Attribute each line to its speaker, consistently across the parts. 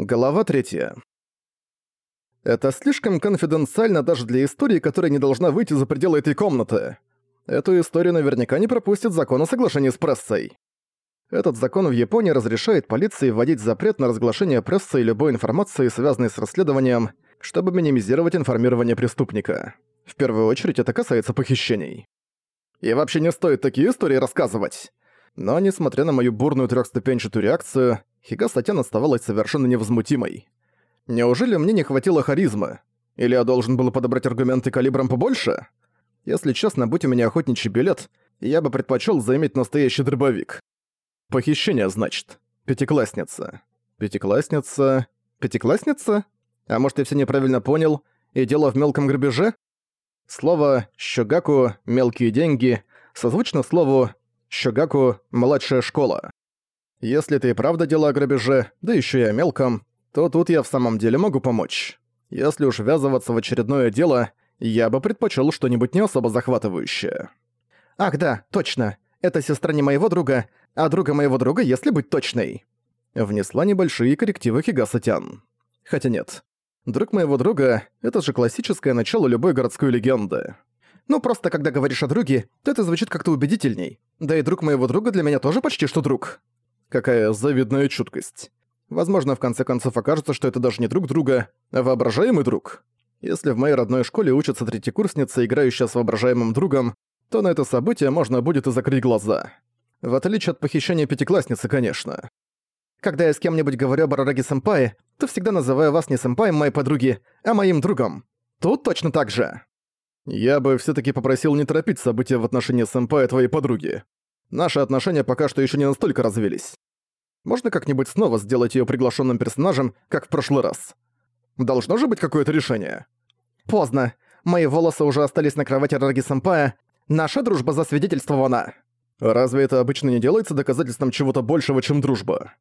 Speaker 1: Глава 3. Это слишком конфиденциально даже для истории, которая не должна выйти за пределы этой комнаты. Эту историю наверняка не пропустит закон о соглашении с прессой. Этот закон в Японии разрешает полиции вводить запрет на разглашение прессы и любой информации, связанной с расследованием, чтобы минимизировать информирование преступника. В первую очередь это касается похищений. И вообще не стоит такие истории рассказывать. Но, несмотря на мою бурную трехступенчатую реакцию, Хигасатян оставалась совершенно невозмутимой. Неужели мне не хватило харизмы? Или я должен был подобрать аргументы калибром побольше? Если честно, будь у меня охотничий билет, я бы предпочел заиметь настоящий дробовик. Похищение, значит. Пятиклассница. Пятиклассница... Пятиклассница? А может, я все неправильно понял, и дело в мелком грабеже? Слово «щогаку» — «мелкие деньги» созвучно слову «щогаку» — «младшая школа». Если это и правда дело о грабеже, да еще и о мелком, то тут я в самом деле могу помочь. Если уж ввязываться в очередное дело, я бы предпочел что-нибудь не особо захватывающее. Ах да, точно. Это сестра не моего друга, а друга моего друга, если быть точной. Внесла небольшие коррективы Хигасатян. Хотя нет. Друг моего друга — это же классическое начало любой городской легенды. Ну просто когда говоришь о друге, то это звучит как-то убедительней. Да и друг моего друга для меня тоже почти что друг. Какая завидная чуткость. Возможно, в конце концов окажется, что это даже не друг друга, а воображаемый друг. Если в моей родной школе учатся третьекурсница, играющая с воображаемым другом, то на это событие можно будет и закрыть глаза. В отличие от похищения пятиклассницы, конечно. Когда я с кем-нибудь говорю об Арараги-сэмпае, то всегда называю вас не сэмпаем моей подруги, а моим другом. Тут точно так же. Я бы все таки попросил не торопить события в отношении сэмпая твоей подруги. Наши отношения пока что еще не настолько развились. Можно как-нибудь снова сделать ее приглашенным персонажем, как в прошлый раз. Должно же быть какое-то решение. Поздно. Мои волосы уже остались на кровати Раги Сэмпая. Наша дружба засвидетельствована. Разве это обычно не делается доказательством чего-то большего, чем дружба?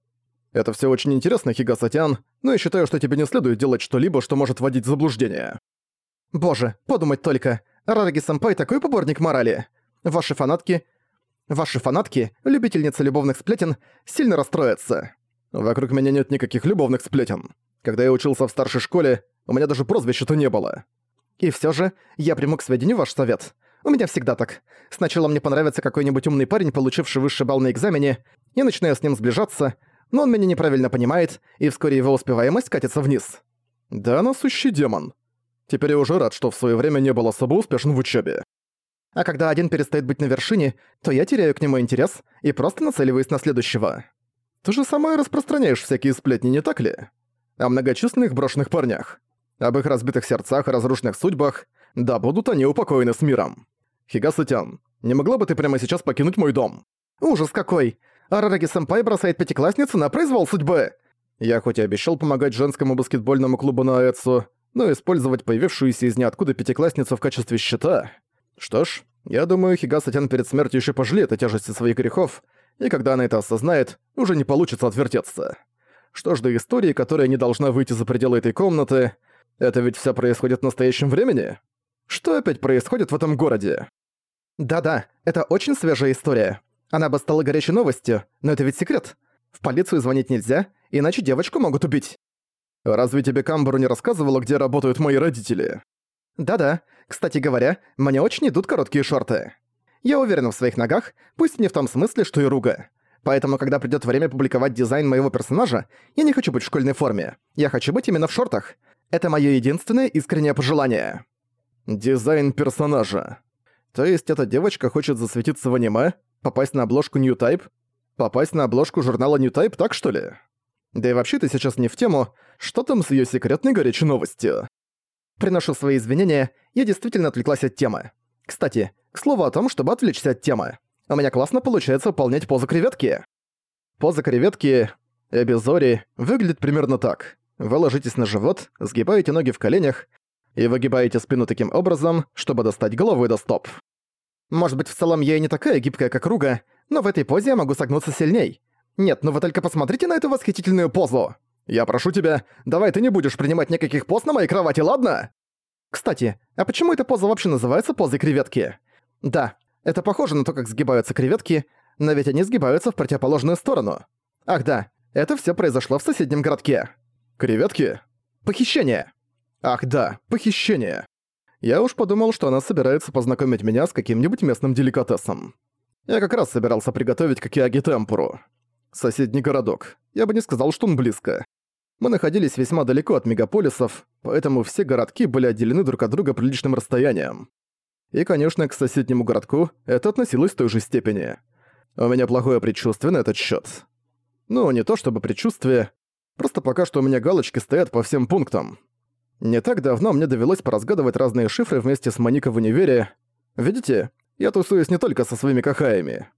Speaker 1: Это все очень интересно, Хигасатян, но я считаю, что тебе не следует делать что-либо, что может вводить в заблуждение. Боже, подумать только. Рараги Сэмпай такой поборник морали. Ваши фанатки Ваши фанатки, любительницы любовных сплетен, сильно расстроятся. Вокруг меня нет никаких любовных сплетен. Когда я учился в старшей школе, у меня даже прозвища-то не было. И все же, я приму к сведению ваш совет. У меня всегда так. Сначала мне понравится какой-нибудь умный парень, получивший высший балл на экзамене, и начинаю с ним сближаться, но он меня неправильно понимает, и вскоре его успеваемость катится вниз. Да, насущий демон. Теперь я уже рад, что в свое время не был особо успешен в учебе. А когда один перестает быть на вершине, то я теряю к нему интерес и просто нацеливаюсь на следующего. Ты же сама распространяешь всякие сплетни, не так ли? О многочисленных брошенных парнях. Об их разбитых сердцах и разрушенных судьбах. Да будут они упокоены с миром. Хигасутян, не могла бы ты прямо сейчас покинуть мой дом? Ужас какой! Арараги-сэмпай бросает пятиклассницу на произвол судьбы! Я хоть и обещал помогать женскому баскетбольному клубу на Аэцу, но использовать появившуюся из ниоткуда пятиклассницу в качестве щита... Что ж, я думаю, Хигасатян перед смертью еще пожалеет о тяжести своих грехов, и когда она это осознает, уже не получится отвертеться. Что ж до истории, которая не должна выйти за пределы этой комнаты, это ведь все происходит в настоящем времени? Что опять происходит в этом городе? Да-да, это очень свежая история. Она бы стала горячей новостью, но это ведь секрет. В полицию звонить нельзя, иначе девочку могут убить. Разве тебе Камбару не рассказывала, где работают мои родители? Да-да. Кстати говоря, мне очень идут короткие шорты. Я уверен в своих ногах, пусть не в том смысле, что и руга. Поэтому, когда придёт время публиковать дизайн моего персонажа, я не хочу быть в школьной форме. Я хочу быть именно в шортах. Это моё единственное искреннее пожелание. Дизайн персонажа. То есть эта девочка хочет засветиться в аниме, попасть на обложку New Type, попасть на обложку журнала New Type, так что ли? Да и вообще ты сейчас не в тему, что там с её секретной горячей новостью. Приношу свои извинения, я действительно отвлеклась от темы. Кстати, к слову о том, чтобы отвлечься от темы. У меня классно получается выполнять позу креветки. Поза креветки Эбизори выглядит примерно так. Вы ложитесь на живот, сгибаете ноги в коленях и выгибаете спину таким образом, чтобы достать головой до стоп. Может быть, в целом я и не такая гибкая, как Руга, но в этой позе я могу согнуться сильней. Нет, ну вы только посмотрите на эту восхитительную позу. Я прошу тебя, давай ты не будешь принимать никаких поз на моей кровати, ладно? Кстати, а почему эта поза вообще называется позой креветки? Да, это похоже на то, как сгибаются креветки, но ведь они сгибаются в противоположную сторону. Ах да, это все произошло в соседнем городке. Креветки? Похищение! Ах да, похищение. Я уж подумал, что она собирается познакомить меня с каким-нибудь местным деликатесом. Я как раз собирался приготовить какиаги темпуру. Соседний городок. Я бы не сказал, что он близко. Мы находились весьма далеко от мегаполисов, поэтому все городки были отделены друг от друга приличным расстоянием. И, конечно, к соседнему городку это относилось в той же степени. У меня плохое предчувствие на этот счет. Ну, не то чтобы предчувствие, просто пока что у меня галочки стоят по всем пунктам. Не так давно мне довелось поразгадывать разные шифры вместе с Моникой в универе. Видите, я тусуюсь не только со своими кахаями.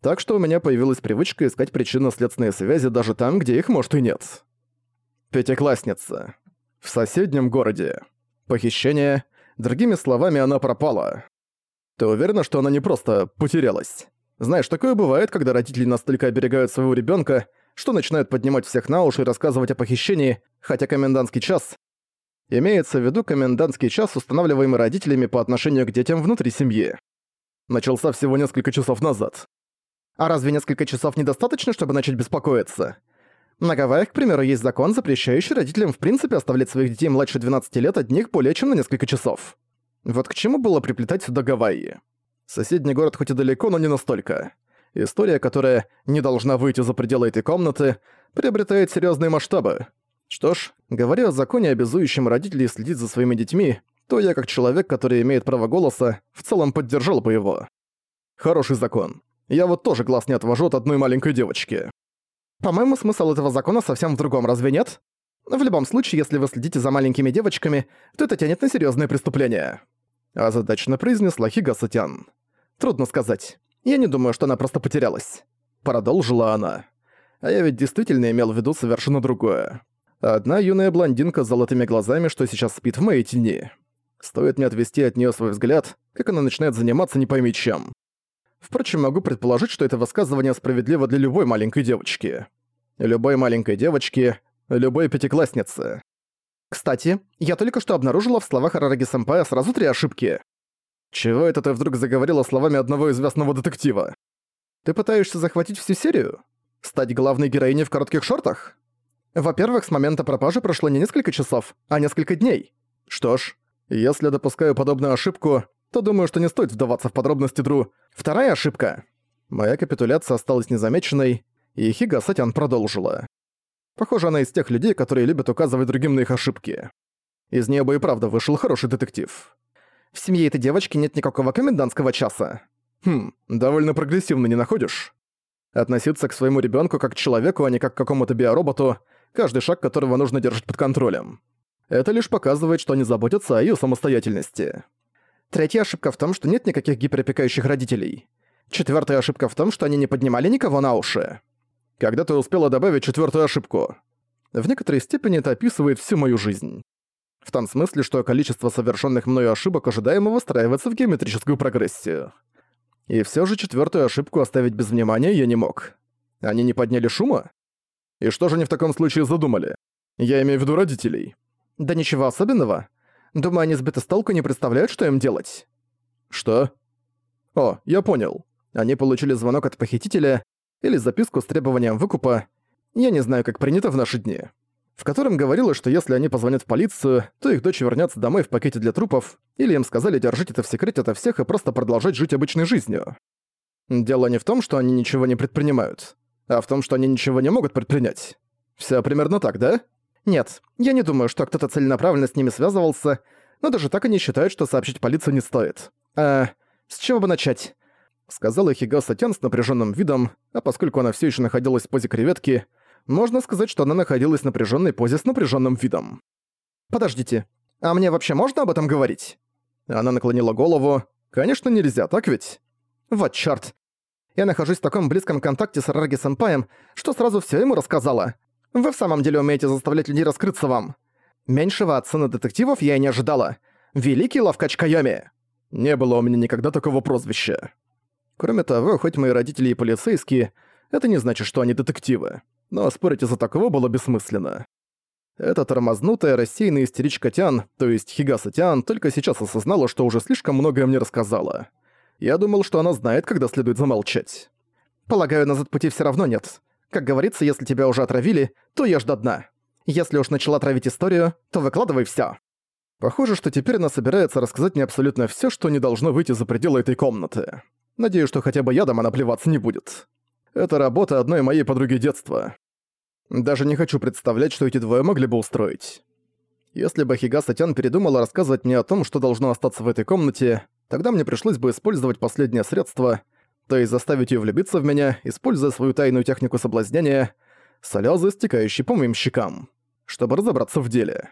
Speaker 1: Так что у меня появилась привычка искать причинно-следственные связи даже там, где их может и нет. Пятиклассница. В соседнем городе. Похищение. Другими словами, она пропала. Ты уверена, что она не просто потерялась? Знаешь, такое бывает, когда родители настолько оберегают своего ребенка, что начинают поднимать всех на уши и рассказывать о похищении, хотя комендантский час... Имеется в виду комендантский час, устанавливаемый родителями по отношению к детям внутри семьи. Начался всего несколько часов назад. А разве несколько часов недостаточно, чтобы начать беспокоиться? На Гавайях, к примеру, есть закон, запрещающий родителям в принципе оставлять своих детей младше 12 лет одних более чем на несколько часов. Вот к чему было приплетать сюда Гавайи? Соседний город хоть и далеко, но не настолько. История, которая не должна выйти за пределы этой комнаты, приобретает серьезные масштабы. Что ж, говоря о законе, обязующем родителей следить за своими детьми, то я, как человек, который имеет право голоса, в целом поддержал бы его. Хороший закон. Я вот тоже глаз не отвожу от одной маленькой девочки. По-моему, смысл этого закона совсем в другом, разве нет? В любом случае, если вы следите за маленькими девочками, то это тянет на серьезные преступления. Озадаченно произнесла Хига Сатян. Трудно сказать. Я не думаю, что она просто потерялась. Продолжила она. А я ведь действительно имел в виду совершенно другое. Одна юная блондинка с золотыми глазами, что сейчас спит в моей тени. Стоит мне отвести от нее свой взгляд, как она начинает заниматься не пойми чем. Впрочем, могу предположить, что это высказывание справедливо для любой маленькой девочки. Любой маленькой девочки, любой пятиклассницы. Кстати, я только что обнаружила в словах Арараги-сэмпая сразу три ошибки. Чего это ты вдруг заговорила словами одного известного детектива? Ты пытаешься захватить всю серию? Стать главной героиней в коротких шортах? Во-первых, с момента пропажи прошло не несколько часов, а несколько дней. Что ж, если допускаю подобную ошибку, то думаю, что не стоит вдаваться в подробности Дру. Вторая ошибка. Моя капитуляция осталась незамеченной, и Хига Сатян продолжила. Похоже, она из тех людей, которые любят указывать другим на их ошибки. Из нее бы и правда вышел хороший детектив. В семье этой девочки нет никакого комендантского часа. Хм, довольно прогрессивно, не находишь? Относиться к своему ребенку как к человеку, а не как к какому-то биороботу, каждый шаг которого нужно держать под контролем. Это лишь показывает, что они заботятся о ее самостоятельности. Третья ошибка в том, что нет никаких гиперопекающих родителей. Четвертая ошибка в том, что они не поднимали никого на уши. Когда ты успела добавить четвертую ошибку? В некоторой степени это описывает всю мою жизнь. В том смысле, что количество совершенных мною ошибок ожидаемо выстраивается в геометрическую прогрессию. И все же четвертую ошибку оставить без внимания я не мог. Они не подняли шума? И что же они в таком случае задумали? Я имею в виду родителей. Да ничего особенного. Думаю, они сбиты с толку не представляют, что им делать. Что? О, я понял. Они получили звонок от похитителя или записку с требованием выкупа, я не знаю, как принято в наши дни, в котором говорилось, что если они позвонят в полицию, то их дочь вернется домой в пакете для трупов, или им сказали держать это в секрете ото всех и просто продолжать жить обычной жизнью. Дело не в том, что они ничего не предпринимают, а в том, что они ничего не могут предпринять. Все примерно так, да? Нет, я не думаю, что кто-то целенаправленно с ними связывался, но даже так они считают, что сообщить полицию не стоит. А с чего бы начать? Сказала Хига Сатян с напряженным видом, а поскольку она все еще находилась в позе креветки, можно сказать, что она находилась в напряженной позе с напряженным видом. «Подождите, а мне вообще можно об этом говорить?» Она наклонила голову. «Конечно нельзя, так ведь?» «Вот чёрт. Я нахожусь в таком близком контакте с Раги-сэмпаем, что сразу все ему рассказала. Вы в самом деле умеете заставлять людей раскрыться вам. Меньшего от сына детективов я и не ожидала. Великий ловкач Кайоми. Не было у меня никогда такого прозвища. Кроме того, хоть мои родители и полицейские, это не значит, что они детективы. Но спорить из-за такого было бессмысленно. Эта тормознутая, рассеянная истеричка Тян, то есть Хигаса Тян, только сейчас осознала, что уже слишком многое мне рассказала. Я думал, что она знает, когда следует замолчать. Полагаю, назад пути все равно нет. Как говорится, если тебя уже отравили, то ешь до дна.
Speaker 2: Если уж начала травить историю, то выкладывай всё.
Speaker 1: Похоже, что теперь она собирается рассказать мне абсолютно всё, что не должно выйти за пределы этой комнаты. Надеюсь, что хотя бы ядом она плеваться не будет. Это работа одной моей подруги детства. Даже не хочу представлять, что эти двое могли бы устроить. Если бы Хигаса Тян передумала рассказывать мне о том, что должно остаться в этой комнате, тогда мне пришлось бы использовать последнее средство, то есть заставить её влюбиться в меня, используя свою тайную технику соблазнения, слёзы, стекающие по моим щекам, чтобы разобраться в деле.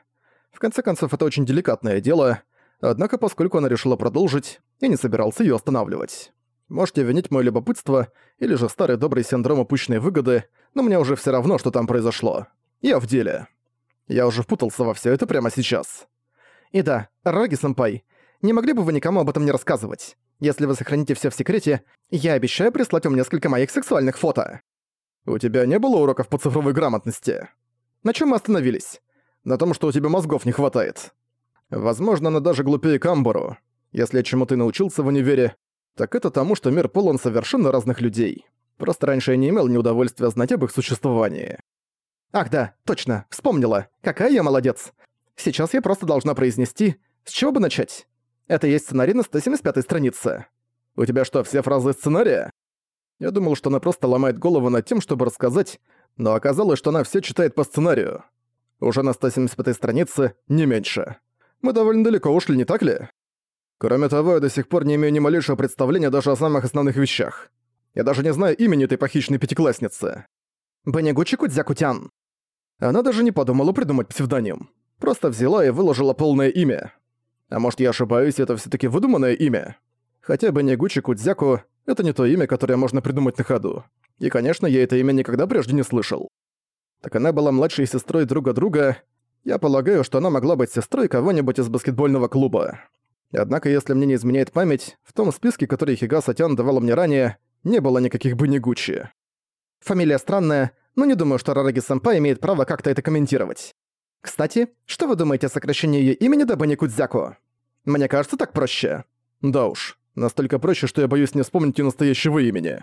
Speaker 1: В конце концов, это очень деликатное дело, однако поскольку она решила продолжить, я не собирался её останавливать. Можете винить моё любопытство или же старый добрый синдром упущенной выгоды, но мне уже всё равно, что там произошло. Я в деле. Я уже впутался во всё это прямо сейчас.
Speaker 2: И да, Раги-сэмпай, не могли бы вы никому об этом не рассказывать? Если вы сохраните всё в секрете, я обещаю прислать вам несколько моих сексуальных фото.
Speaker 1: У тебя не было уроков по цифровой грамотности?
Speaker 2: На чём мы остановились?
Speaker 1: На том, что у тебя мозгов не хватает. Возможно, она даже глупее Камбару. Если я чему-то научился в универе, так это тому, что мир полон совершенно разных людей. Просто раньше я не имел неудовольствия знать об их существовании.
Speaker 2: Ах да, точно, вспомнила. Какая я молодец. Сейчас я просто должна произнести, с чего бы начать. Это есть сценарий на 175 странице.
Speaker 1: У тебя что, все фразы сценария? Я думал, что она просто ломает голову над тем, чтобы рассказать, но оказалось, что она все читает по сценарию. Уже на 175 странице, не меньше. Мы довольно далеко ушли, не так ли? Кроме того, я до сих пор не имею ни малейшего представления даже о самых основных вещах. Я даже не знаю имени этой похищенной пятиклассницы.
Speaker 2: Банягучи Кудзякутян.
Speaker 1: Она даже не подумала придумать псевдоним. Просто взяла и выложила полное имя. А может, я ошибаюсь, это все таки выдуманное имя? Хотя бы Негучи Кудзяку — это не то имя, которое можно придумать на ходу. И, конечно, я это имя никогда прежде не слышал. Так она была младшей сестрой друга друга. Я полагаю, что она могла быть сестрой кого-нибудь из баскетбольного клуба. Однако, если мне не изменяет память, в том списке, который Хигаса Тян давала мне ранее, не было никаких Банигучи.
Speaker 2: Фамилия странная, но не думаю, что Рараги-сэмпай имеет право как-то это комментировать. Кстати, что вы думаете о сокращении её имени до Баникудзяку? Мне кажется, так проще.
Speaker 1: Да уж, настолько проще, что я боюсь не вспомнить её настоящего имени.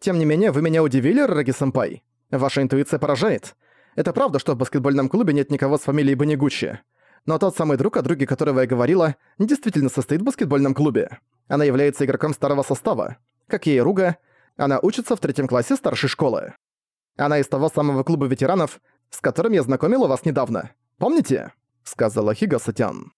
Speaker 2: Тем не менее, вы меня удивили, Рараги-сэмпай. Ваша интуиция поражает. Это правда, что в баскетбольном клубе нет никого с фамилией Банигучи но тот самый друг, о друге которого я говорила, действительно состоит в баскетбольном клубе. Она является игроком старого состава. Как и Руга, она учится в третьем классе старшей школы. Она из того самого клуба ветеранов, с которым я знакомила вас недавно. Помните?» — сказала Хигасатян.